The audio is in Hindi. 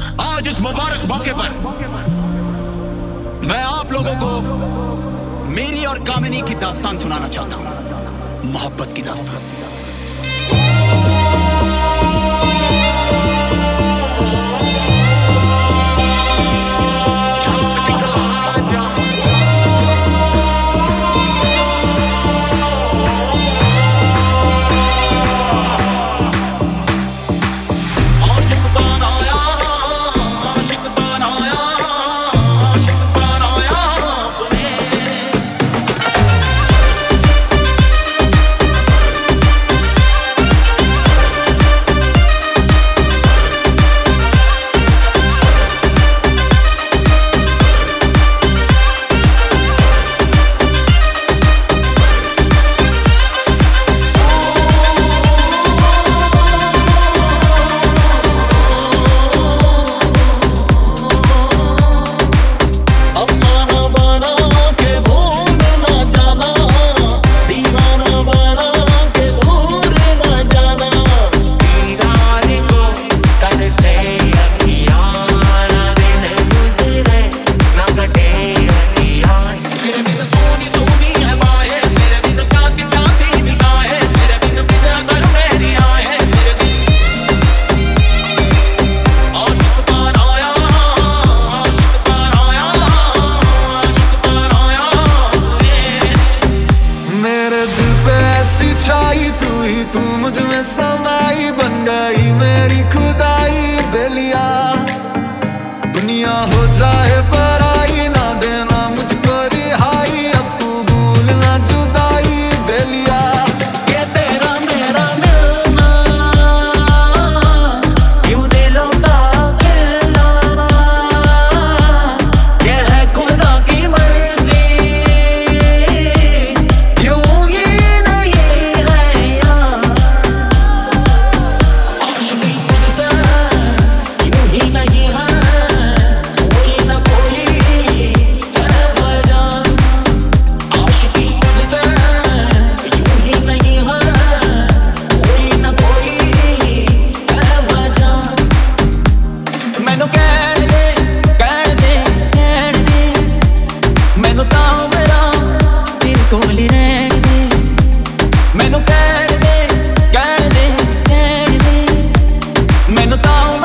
आज इस मुबारक मौके पर मैं आप लोगों को मेरी और कामिनी की दास्तान सुनाना चाहता हूँ। मोहब्बत की दास्तान। ਮੈਨੂੰ ਕਹਿਣ ਦੇ ਕਹਿਣ ਦੇ ਕਹਿਣ ਦੇ। ਮੈਨੂੰ ਤਾਂ